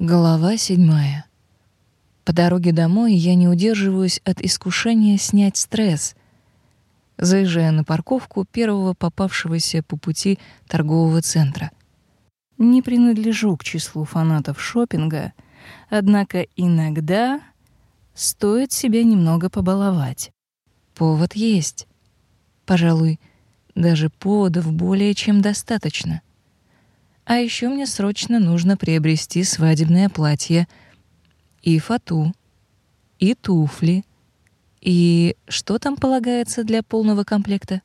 Глава седьмая. По дороге домой я не удерживаюсь от искушения снять стресс. Заезжая на парковку первого попавшегося по пути торгового центра. Не принадлежу к числу фанатов шопинга, однако иногда стоит себя немного побаловать. Повод есть. Пожалуй, даже поводов более чем достаточно. А еще мне срочно нужно приобрести свадебное платье и фату, и туфли, и что там полагается для полного комплекта?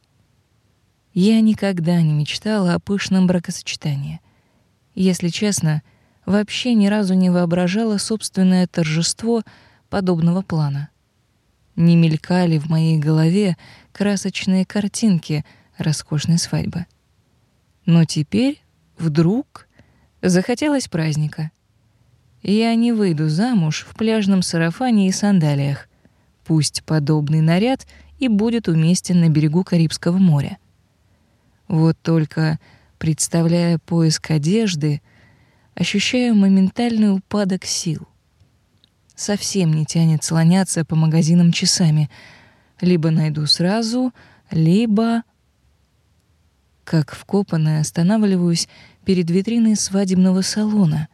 Я никогда не мечтала о пышном бракосочетании. Если честно, вообще ни разу не воображала собственное торжество подобного плана. Не мелькали в моей голове красочные картинки роскошной свадьбы. Но теперь Вдруг захотелось праздника. Я не выйду замуж в пляжном сарафане и сандалиях. Пусть подобный наряд и будет уместен на берегу Карибского моря. Вот только, представляя поиск одежды, ощущаю моментальный упадок сил. Совсем не тянет слоняться по магазинам часами. Либо найду сразу, либо как вкопанная, останавливаюсь перед витриной свадебного салона.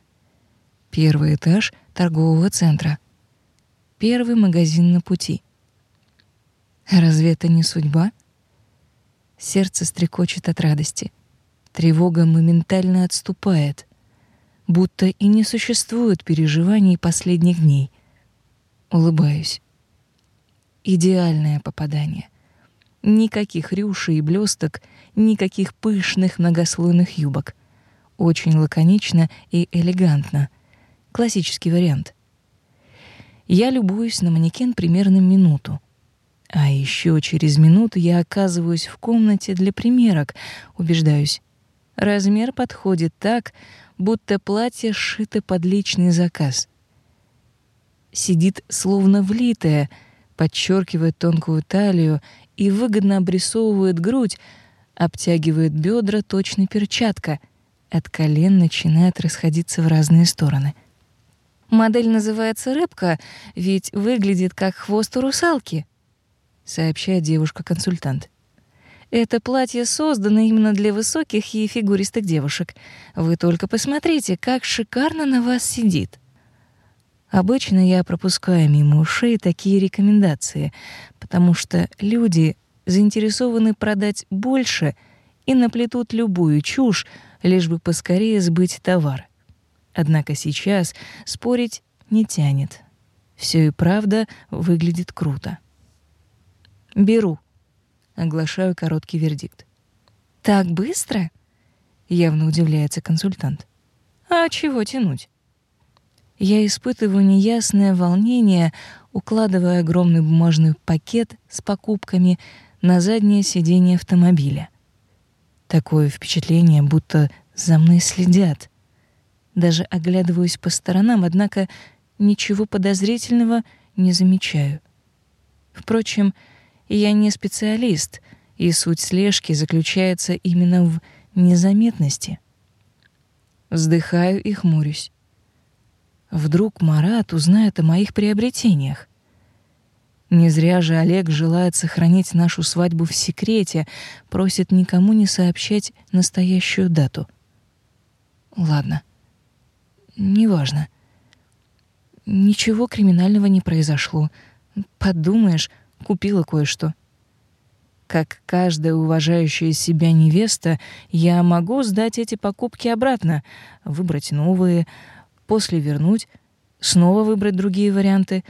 Первый этаж торгового центра. Первый магазин на пути. Разве это не судьба? Сердце стрекочет от радости. Тревога моментально отступает, будто и не существует переживаний последних дней. Улыбаюсь. Идеальное попадание — Никаких рюшей и блесток, никаких пышных многослойных юбок. Очень лаконично и элегантно. Классический вариант. Я любуюсь на манекен примерно минуту. А еще через минуту я оказываюсь в комнате для примерок, убеждаюсь. Размер подходит так, будто платье сшито под личный заказ. Сидит словно влитое, подчеркивает тонкую талию и выгодно обрисовывает грудь, обтягивает бедра точно перчатка. От колен начинает расходиться в разные стороны. Модель называется «Рыбка», ведь выглядит как хвост у русалки, сообщает девушка-консультант. Это платье создано именно для высоких и фигуристых девушек. Вы только посмотрите, как шикарно на вас сидит. Обычно я пропускаю мимо ушей такие рекомендации, потому что люди заинтересованы продать больше и наплетут любую чушь, лишь бы поскорее сбыть товар. Однако сейчас спорить не тянет. Все и правда выглядит круто. Беру. Оглашаю короткий вердикт. Так быстро? Явно удивляется консультант. А чего тянуть? Я испытываю неясное волнение, укладывая огромный бумажный пакет с покупками на заднее сиденье автомобиля. Такое впечатление, будто за мной следят. Даже оглядываюсь по сторонам, однако ничего подозрительного не замечаю. Впрочем, я не специалист, и суть слежки заключается именно в незаметности. Вздыхаю и хмурюсь. Вдруг Марат узнает о моих приобретениях. Не зря же Олег желает сохранить нашу свадьбу в секрете, просит никому не сообщать настоящую дату. Ладно. Неважно. Ничего криминального не произошло. Подумаешь, купила кое-что. Как каждая уважающая себя невеста, я могу сдать эти покупки обратно, выбрать новые, после вернуть, снова выбрать другие варианты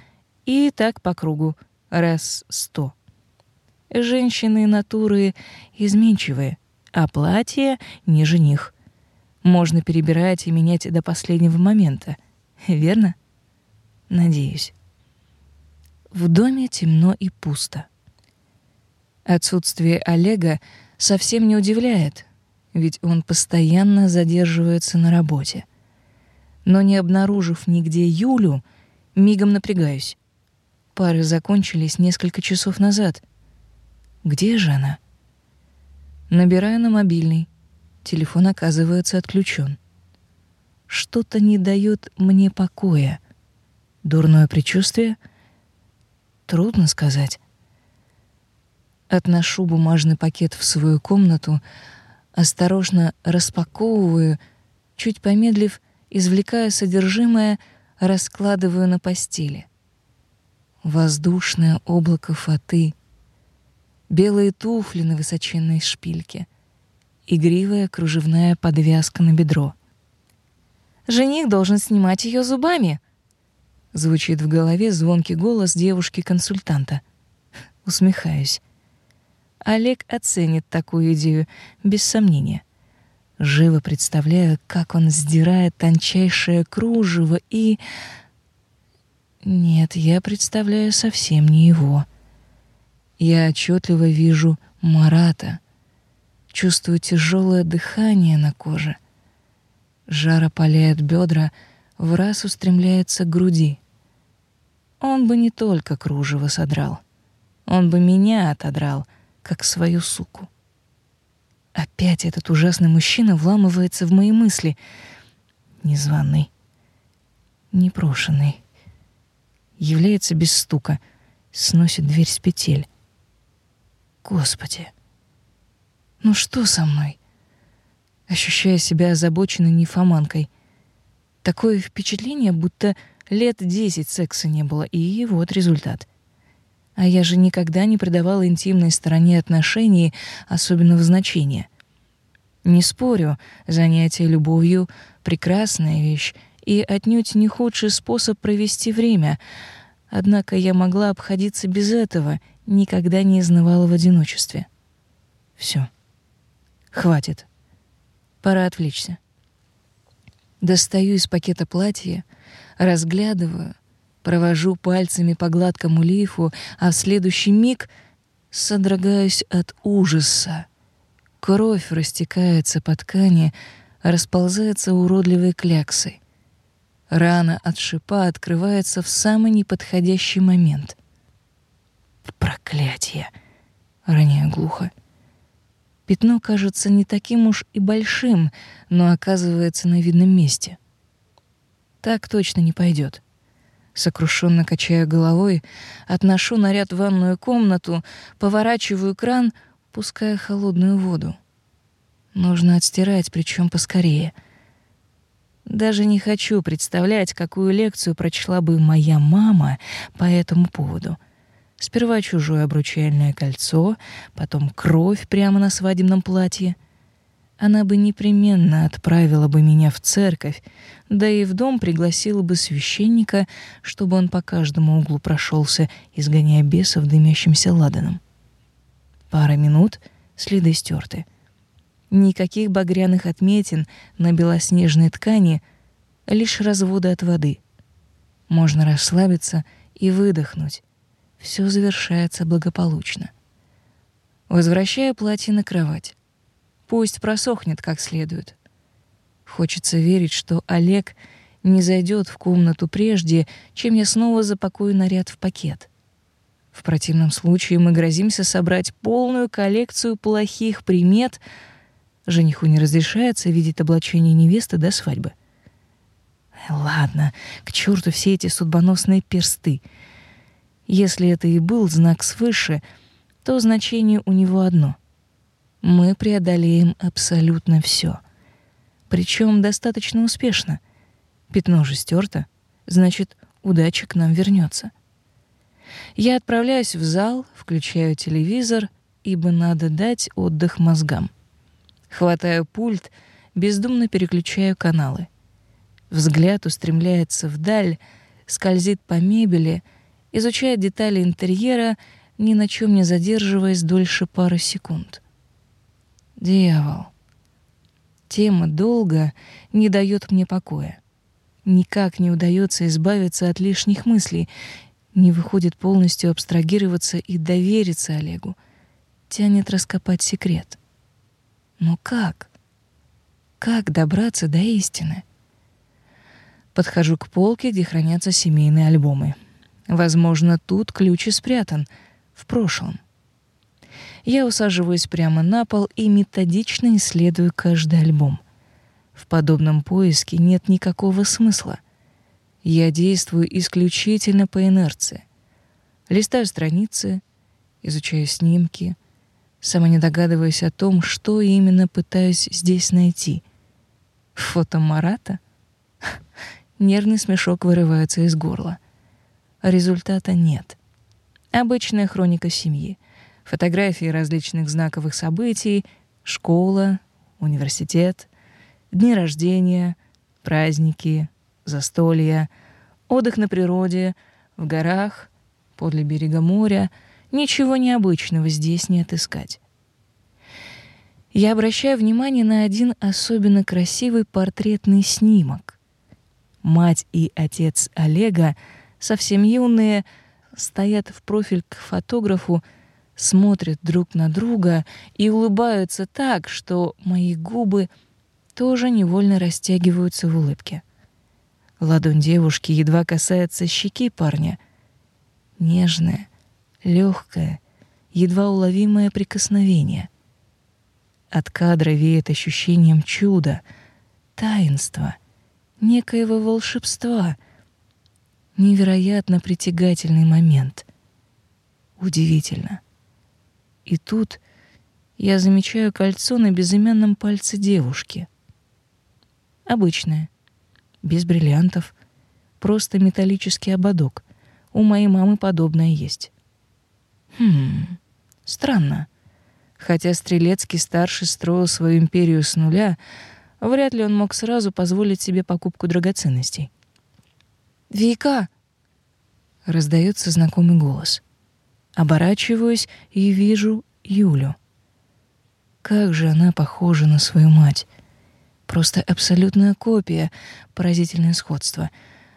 и так по кругу, раз сто. Женщины натуры изменчивые, а платье не жених. Можно перебирать и менять до последнего момента, верно? Надеюсь. В доме темно и пусто. Отсутствие Олега совсем не удивляет, ведь он постоянно задерживается на работе но не обнаружив нигде Юлю, мигом напрягаюсь. Пары закончились несколько часов назад. Где же она? Набираю на мобильный. Телефон оказывается отключен. что-то не дает мне покоя. Дурное предчувствие? Трудно сказать. Отношу бумажный пакет в свою комнату, осторожно распаковываю, чуть помедлив, извлекаю содержимое, раскладываю на постели. Воздушное облако фаты, белые туфли на высоченной шпильке, игривая кружевная подвязка на бедро. Жених должен снимать ее зубами. Звучит в голове звонкий голос девушки-консультанта. Усмехаюсь. Олег оценит такую идею, без сомнения. Живо представляю, как он сдирает тончайшее кружево и... Нет, я представляю совсем не его. Я отчетливо вижу Марата, чувствую тяжелое дыхание на коже — Жар опаляет бедра, в раз устремляется к груди. Он бы не только кружево содрал, он бы меня отодрал, как свою суку. Опять этот ужасный мужчина вламывается в мои мысли. Незваный, непрошенный. Является без стука, сносит дверь с петель. Господи, ну что со мной? ощущая себя озабоченной нимфоманкой. Такое впечатление, будто лет десять секса не было, и вот результат. А я же никогда не придавала интимной стороне отношений особенного значения. Не спорю, занятие любовью — прекрасная вещь и отнюдь не худший способ провести время, однако я могла обходиться без этого, никогда не изнывала в одиночестве. Все, Хватит. Пора отвлечься. Достаю из пакета платье, разглядываю, провожу пальцами по гладкому лифу, а в следующий миг содрогаюсь от ужаса. Кровь растекается по ткани, расползается уродливой кляксой. Рана от шипа открывается в самый неподходящий момент. Проклятие! Роняю глухо. Пятно кажется не таким уж и большим, но оказывается на видном месте. Так точно не пойдет. Сокрушенно качая головой, отношу наряд в ванную комнату, поворачиваю кран, пуская холодную воду. Нужно отстирать, причем поскорее. Даже не хочу представлять, какую лекцию прочла бы моя мама по этому поводу — Сперва чужое обручальное кольцо, потом кровь прямо на свадебном платье. Она бы непременно отправила бы меня в церковь, да и в дом пригласила бы священника, чтобы он по каждому углу прошелся, изгоняя бесов дымящимся ладаном. Пара минут, следы стерты. Никаких багряных отметин на белоснежной ткани, лишь разводы от воды. Можно расслабиться и выдохнуть все завершается благополучно. Возвращаю платье на кровать. Пусть просохнет как следует. Хочется верить, что Олег не зайдет в комнату прежде, чем я снова запакую наряд в пакет. В противном случае мы грозимся собрать полную коллекцию плохих примет. Жениху не разрешается видеть облачение невесты до свадьбы. Ладно, к черту все эти судьбоносные персты — если это и был знак свыше, то значение у него одно. Мы преодолеем абсолютно все, Причем достаточно успешно. Пятно же стерто, значит, удача к нам вернется. Я отправляюсь в зал, включаю телевизор, ибо надо дать отдых мозгам. Хватаю пульт, бездумно переключаю каналы. Взгляд устремляется вдаль, скользит по мебели — изучает детали интерьера, ни на чем не задерживаясь дольше пары секунд. Дьявол. Тема долго не дает мне покоя. Никак не удается избавиться от лишних мыслей, не выходит полностью абстрагироваться и довериться Олегу. Тянет раскопать секрет. Но как? Как добраться до истины? Подхожу к полке, где хранятся семейные альбомы. Возможно, тут ключ и спрятан, в прошлом. Я усаживаюсь прямо на пол и методично исследую каждый альбом. В подобном поиске нет никакого смысла. Я действую исключительно по инерции. Листаю страницы, изучаю снимки, сама не догадываясь о том, что именно пытаюсь здесь найти. Фото Марата? Нервный смешок вырывается из горла. Результата нет. Обычная хроника семьи. Фотографии различных знаковых событий, школа, университет, дни рождения, праздники, застолья, отдых на природе, в горах, подле берега моря. Ничего необычного здесь не отыскать. Я обращаю внимание на один особенно красивый портретный снимок. Мать и отец Олега, совсем юные, стоят в профиль к фотографу, смотрят друг на друга и улыбаются так, что мои губы — тоже невольно растягиваются в улыбке. Ладонь девушки едва касается щеки парня. Нежное, легкое, едва уловимое прикосновение. От кадра веет ощущением чуда, таинства, некоего волшебства. Невероятно притягательный момент. Удивительно. И тут я замечаю кольцо на безымянном пальце девушки — Обычная. Без бриллиантов. Просто металлический ободок. У моей мамы подобное есть. Хм, странно. Хотя Стрелецкий-старший строил свою империю с нуля, вряд ли он мог сразу позволить себе покупку драгоценностей. «Вика!» — раздается знакомый голос. Оборачиваюсь и вижу Юлю. Как же она похожа на свою мать. Просто абсолютная копия, поразительное сходство.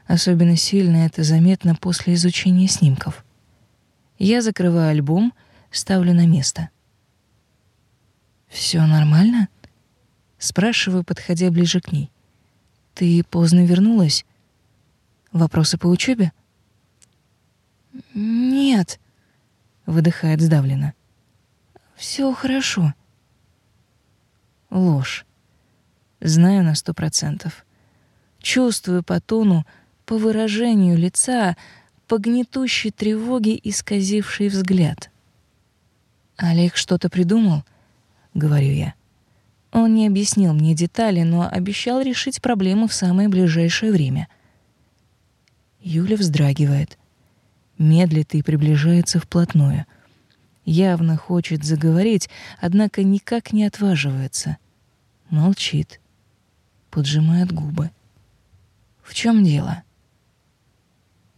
Особенно сильно это заметно после изучения снимков. Я закрываю альбом, ставлю на место. Все нормально? спрашиваю, подходя ближе к ней. Ты поздно вернулась? Вопросы по учебе? Нет, выдыхает сдавленно. Все хорошо. Ложь. Знаю на сто процентов. Чувствую по тону, по выражению лица, по гнетущей тревоге исказивший взгляд. «Олег что-то придумал?» — говорю я. Он не объяснил мне детали, но обещал решить проблему в самое ближайшее время. Юля вздрагивает, медлит и приближается вплотную. Явно хочет заговорить, однако никак не отваживается. Молчит поджимает губы. В чем дело?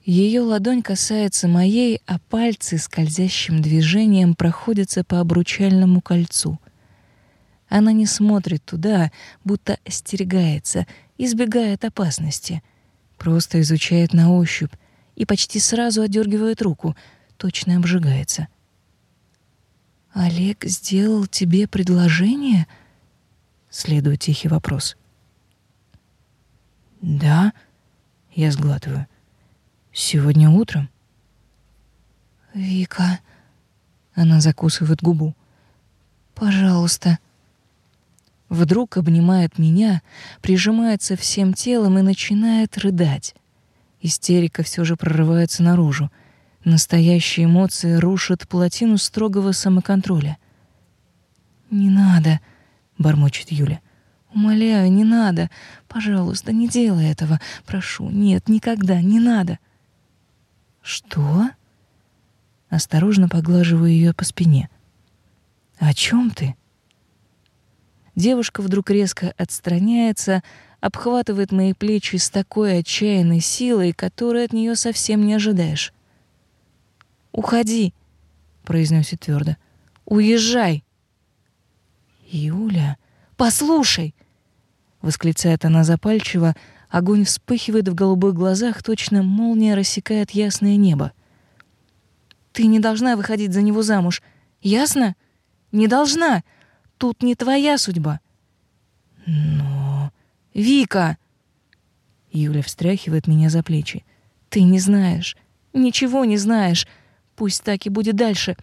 Ее ладонь касается моей, а пальцы скользящим движением проходятся по обручальному кольцу. Она не смотрит туда, будто остерегается, избегает опасности. Просто изучает на ощупь и почти сразу отдергивает руку, точно обжигается. «Олег сделал тебе предложение?» Следует тихий вопрос. Да, я сглатываю. Сегодня утром. Вика, она закусывает губу. Пожалуйста. Вдруг обнимает меня, прижимается всем телом и начинает рыдать. Истерика все же прорывается наружу. Настоящие эмоции рушат плотину строгого самоконтроля. «Не надо», — бормочет Юля. Умоляю, не надо. Пожалуйста, не делай этого. Прошу. Нет, никогда, не надо. Что? Осторожно поглаживаю ее по спине. О чем ты? Девушка вдруг резко отстраняется, обхватывает мои плечи с такой отчаянной силой, которой от нее совсем не ожидаешь. «Уходи», — произносит твердо. «Уезжай». «Юля, послушай», восклицает она запальчиво, огонь вспыхивает в голубых глазах, точно молния рассекает ясное небо. Ты не должна выходить за него замуж. Ясно? Не должна. Тут не твоя судьба. Но Вика Юля встряхивает меня за плечи. Ты не знаешь, ничего не знаешь. Пусть так и будет дальше.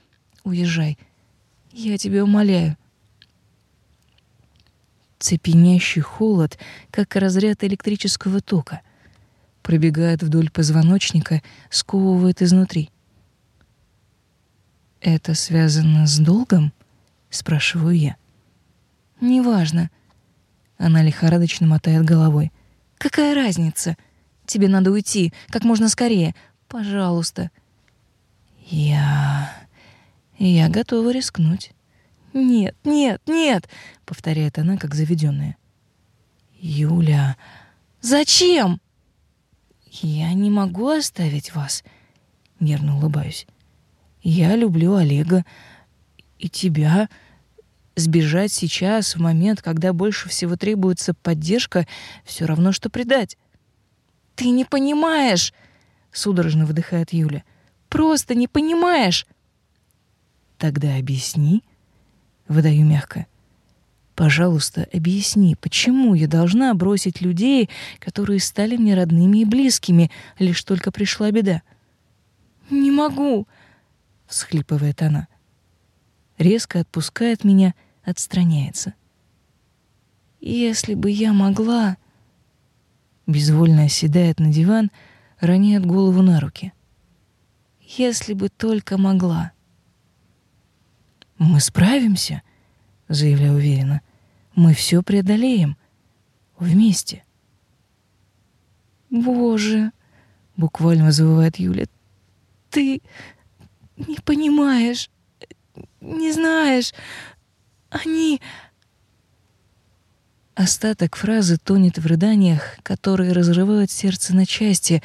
Уезжай. Я тебя умоляю. Цепенящий холод, как разряд электрического тока, пробегает вдоль позвоночника, сковывает изнутри. «Это связано с долгом?» — спрашиваю я. «Неважно». Она лихорадочно мотает головой. «Какая разница? Тебе надо уйти как можно скорее. Пожалуйста». «Я... я готова рискнуть». «Нет, нет, нет!» — повторяет она, как заведенная. «Юля, зачем?» «Я не могу оставить вас», — нервно улыбаюсь. Я люблю Олега и тебя. Сбежать сейчас, в момент, когда больше всего требуется поддержка, все равно, что предать. «Ты не понимаешь!» — судорожно выдыхает Юля. «Просто не понимаешь!» «Тогда объясни», — выдаю мягко. «Пожалуйста, объясни, почему я должна бросить людей, которые стали мне родными и близкими, лишь только пришла беда?» «Не могу!» всхлипывает она. Резко отпускает меня, отстраняется. Если бы я могла, безвольно оседает на диван, роняет голову на руки. Если бы только могла. Мы справимся, заявляю уверенно. Мы все преодолеем вместе. Боже, буквально завывает Юля. Ты не понимаешь, не знаешь. Они... Остаток фразы тонет в рыданиях, которые разрывают сердце на части,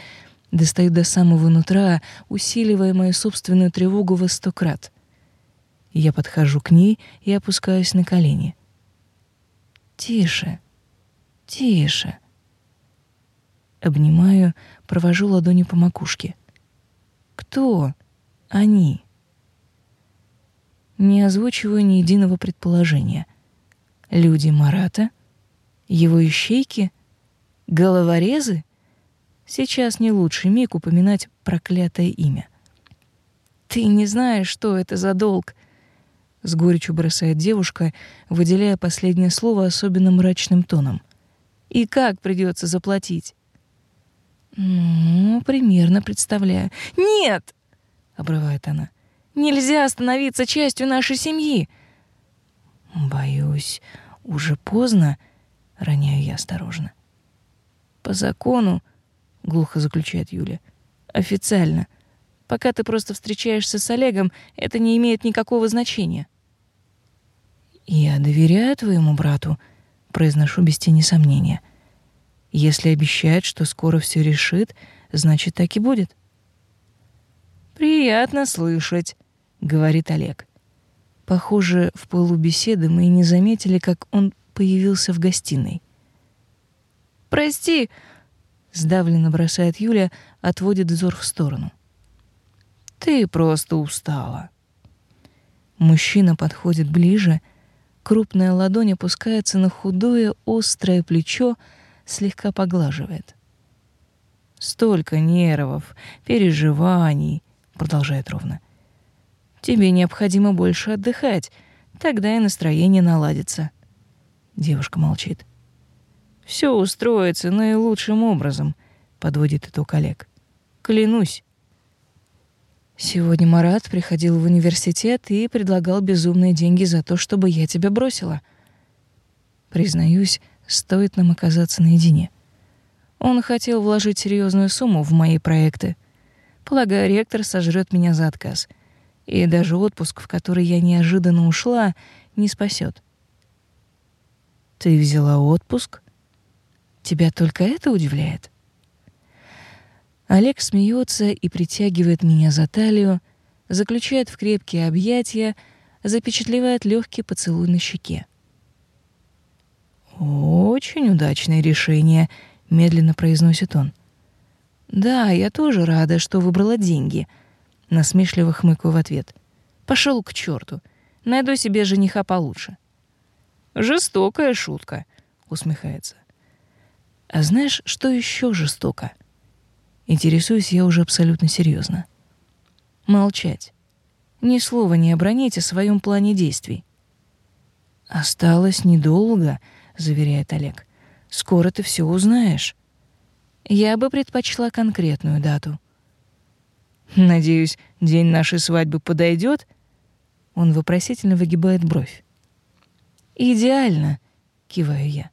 достают до самого нутра, усиливая мою собственную тревогу во сто крат. Я подхожу к ней и опускаюсь на колени. «Тише, тише». Обнимаю, провожу ладони по макушке. «Кто?» Они. Не озвучиваю ни единого предположения. Люди Марата? Его ищейки? Головорезы? Сейчас не лучший миг упоминать проклятое имя. «Ты не знаешь, что это за долг», — с горечью бросает девушка, выделяя последнее слово особенно мрачным тоном. «И как придется заплатить?» «Ну, примерно представляю». «Нет!» обрывает она. Нельзя становиться частью нашей семьи. Боюсь, уже поздно, роняю я осторожно. По закону, глухо заключает Юля. Официально. Пока ты просто встречаешься с Олегом, это не имеет никакого значения. Я доверяю твоему брату, произношу без тени сомнения. Если обещает, что скоро все решит, значит, так и будет. «Приятно слышать», — говорит Олег. Похоже, в полубеседы мы и не заметили, как он появился в гостиной. «Прости», — сдавленно бросает Юля, отводит взор в сторону. «Ты просто устала». Мужчина подходит ближе, крупная ладонь опускается на худое, острое плечо, слегка поглаживает. Столько нервов, переживаний, продолжает ровно. Тебе необходимо больше отдыхать, тогда и настроение наладится. Девушка молчит. Все устроится наилучшим образом, подводит итог Олег. Клянусь. Сегодня Марат приходил в университет и предлагал безумные деньги за то, чтобы я тебя бросила. Признаюсь, стоит нам оказаться наедине. Он хотел вложить серьезную сумму в мои проекты. Полагаю, ректор сожрет меня за отказ. И даже отпуск, в который я неожиданно ушла, не спасет. Ты взяла отпуск? Тебя только это удивляет? Олег смеется и притягивает меня за талию, заключает в крепкие объятия, запечатлевает легкий поцелуй на щеке. Очень удачное решение, медленно произносит он. Да, я тоже рада, что выбрала деньги. Насмешливо хмыкаю в ответ. Пошел к черту. Найду себе жениха получше. Жестокая шутка, усмехается. А знаешь, что еще жестоко? Интересуюсь я уже абсолютно серьезно. Молчать. Ни слова не обронить о своем плане действий. Осталось недолго, заверяет Олег. Скоро ты все узнаешь. Я бы предпочла конкретную дату. Надеюсь, день нашей свадьбы подойдет. Он вопросительно выгибает бровь. Идеально, киваю я.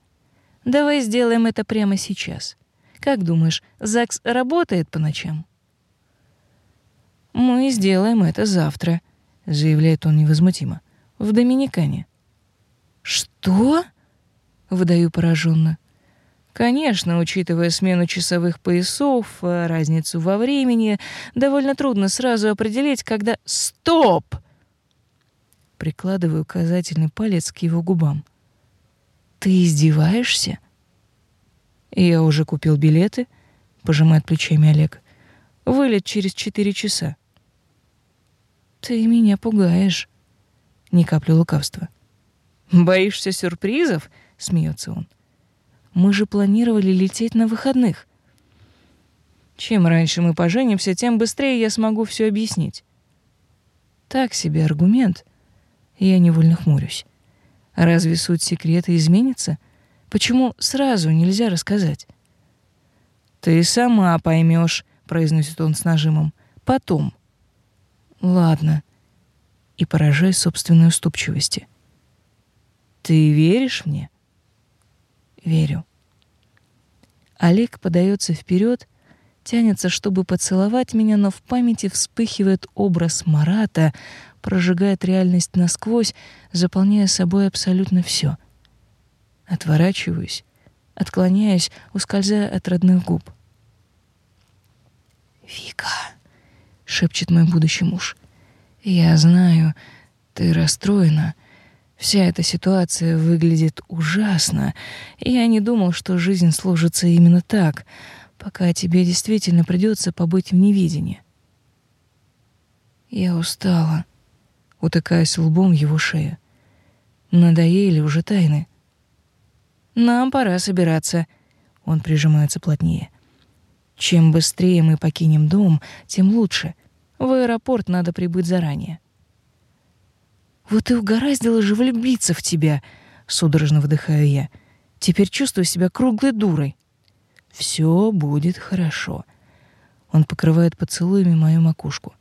Давай сделаем это прямо сейчас. Как думаешь, ЗАГС работает по ночам? Мы сделаем это завтра, заявляет он невозмутимо. В Доминикане. Что? выдаю пораженно. Конечно, учитывая смену часовых поясов, э, разницу во времени, довольно трудно сразу определить, когда Стоп. Прикладываю указательный палец к его губам. Ты издеваешься? Я уже купил билеты, пожимает плечами Олег. Вылет через четыре часа. Ты меня пугаешь. Ни капли лукавства. Боишься сюрпризов? смеется он. Мы же планировали лететь на выходных. Чем раньше мы поженимся, тем быстрее я смогу все объяснить. Так себе аргумент. Я невольно хмурюсь. Разве суть секрета изменится? Почему сразу нельзя рассказать? Ты сама поймешь, произносит он с нажимом. Потом. Ладно. И поражаюсь собственной уступчивости. Ты веришь мне? Верю. Олег подается вперед, тянется, чтобы поцеловать меня, но в памяти вспыхивает образ Марата, прожигает реальность насквозь, заполняя собой абсолютно все. Отворачиваюсь, отклоняюсь, ускользая от родных губ. «Вика», — шепчет мой будущий муж, — «я знаю, ты расстроена, Вся эта ситуация выглядит ужасно, и я не думал, что жизнь сложится именно так, пока тебе действительно придется побыть в невидении. Я устала, утыкаясь лбом в его шею. Надоели уже тайны. Нам пора собираться. Он прижимается плотнее. Чем быстрее мы покинем дом, тем лучше. В аэропорт надо прибыть заранее. Вот и угораздило же влюбиться в тебя, судорожно выдыхаю я. Теперь чувствую себя круглой дурой. Все будет хорошо. Он покрывает поцелуями мою макушку.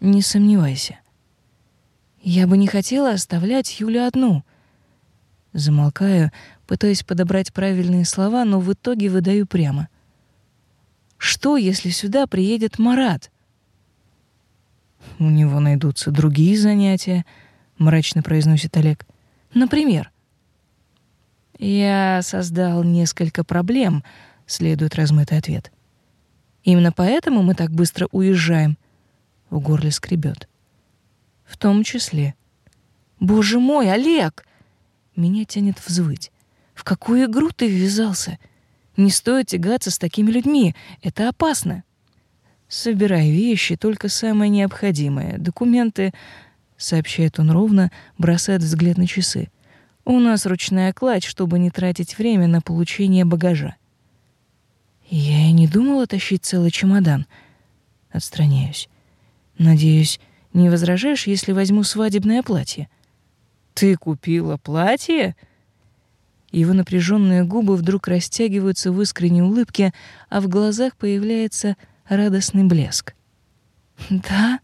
Не сомневайся. Я бы не хотела оставлять Юлю одну. Замолкаю, пытаясь подобрать правильные слова, но в итоге выдаю прямо. Что, если сюда приедет Марат? У него найдутся другие занятия, мрачно произносит Олег. Например, я создал несколько проблем, следует размытый ответ. Именно поэтому мы так быстро уезжаем. В горле скребет. В том числе. Боже мой, Олег! Меня тянет взвыть. В какую игру ты ввязался? Не стоит тягаться с такими людьми, это опасно. Собирай вещи, только самое необходимое. Документы, сообщает он ровно, бросает взгляд на часы. У нас ручная кладь, чтобы не тратить время на получение багажа. Я и не думала тащить целый чемодан. Отстраняюсь. Надеюсь, не возражаешь, если возьму свадебное платье? Ты купила платье? Его напряженные губы вдруг растягиваются в искренней улыбке, а в глазах появляется радостный блеск. Да,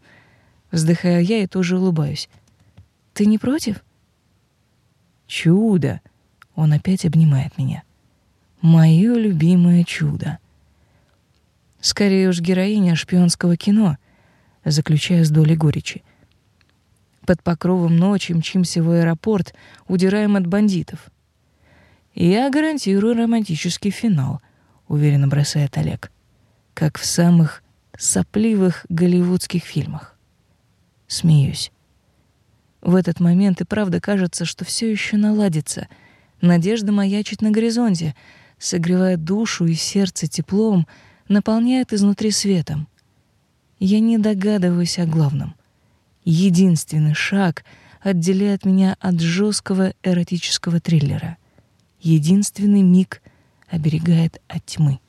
Вздыхаю я и тоже улыбаюсь. Ты не против? Чудо. Он опять обнимает меня. Моё любимое чудо. Скорее уж героиня шпионского кино, заключая с долей горечи. Под покровом ночи мчимся в аэропорт, удираем от бандитов. Я гарантирую романтический финал, уверенно бросает Олег, как в самых сопливых голливудских фильмах. Смеюсь. В этот момент и правда кажется, что все еще наладится. Надежда маячит на горизонте, согревает душу и сердце теплом, наполняет изнутри светом. Я не догадываюсь о главном. Единственный шаг отделяет меня от жесткого эротического триллера. Единственный миг оберегает от тьмы.